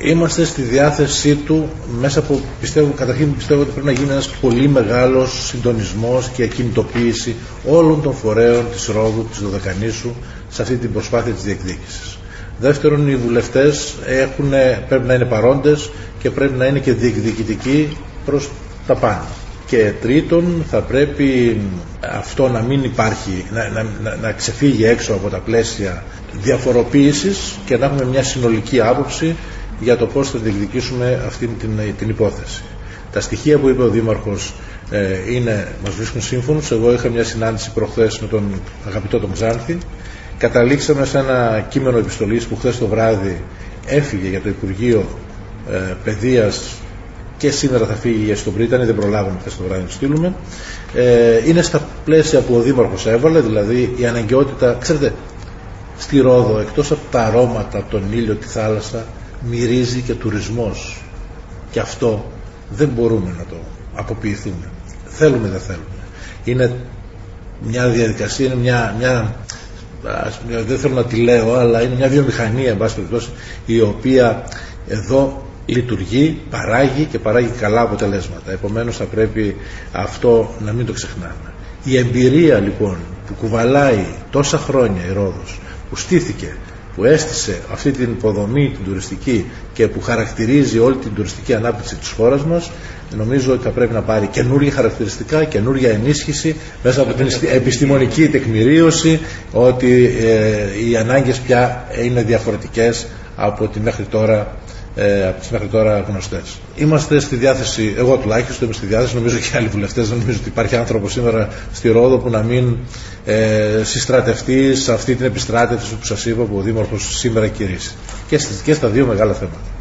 Είμαστε στη διάθεσή του μέσα από, πιστεύω, καταρχήν πιστεύω ότι πρέπει να γίνει ένας πολύ μεγάλος συντονισμός και κινητοποίηση όλων των φορέων της Ρόδου, της Δωδεκανήσου σε αυτή την προσπάθεια της διεκδίκησης. Δεύτερον, οι βουλευτές έχουν, πρέπει να είναι παρόντες και πρέπει να είναι και διεκδικητικοί προς τα πάνω. Και τρίτον, θα πρέπει αυτό να μην υπάρχει, να, να, να ξεφύγει έξω από τα πλαίσια διαφοροποίησης και να έχουμε μια συνολική άποψη για το πώς θα διεκδικήσουμε αυτή την, την υπόθεση. Τα στοιχεία που είπε ο Δήμαρχος ε, είναι, μας βρίσκουν σύμφωνος. Εγώ είχα μια συνάντηση προχθές με τον αγαπητό τον Ξάνθη. Καταλήξαμε σε ένα κείμενο επιστολής που χθες το βράδυ έφυγε για το Υπουργείο ε, Παιδείας και σήμερα θα φύγει στον Πρίτανη, δεν προλάβαμε χθες το βράδυ να το στείλουμε. Ε, είναι στα πλαίσια που ο Δήμαρχος έβαλε, δηλαδή η αναγκαιότητα, ξέρετε, στη Ρόδο, εκτός από τα αρώματα, τον ήλιο, τη θάλασσα, μυρίζει και τουρισμός. Και αυτό δεν μπορούμε να το αποποιηθούμε. Θέλουμε δεν θέλουμε. Είναι μια διαδικασία, είναι μια, μια δεν θέλω να τη λέω, αλλά είναι μια βιομηχανία, εν η οποία εδώ λειτουργεί, παράγει και παράγει καλά αποτελέσματα. Επομένως θα πρέπει αυτό να μην το ξεχνάμε. Η εμπειρία λοιπόν που κουβαλάει τόσα χρόνια η Ρόδος, που στήθηκε που έστησε αυτή την υποδομή την τουριστική και που χαρακτηρίζει όλη την τουριστική ανάπτυξη της χώρας μας νομίζω ότι θα πρέπει να πάρει καινούργια χαρακτηριστικά, καινούργια ενίσχυση μέσα από την επιστημονική τεκμηρίωση ότι ε, οι ανάγκες πια είναι διαφορετικές από τη μέχρι τώρα ε, από τις μέχρι τώρα γνωστές. Είμαστε στη διάθεση, εγώ τουλάχιστον είμαι στη διάθεση, νομίζω και άλλοι βουλευτές, δεν νομίζω ότι υπάρχει άνθρωπος σήμερα στη Ρόδο που να μην ε, συστρατευτεί σε αυτή την επιστράτευση που σας είπα που ο Δήμαρχος σήμερα κηρύσσει. Και, και στα δύο μεγάλα θέματα.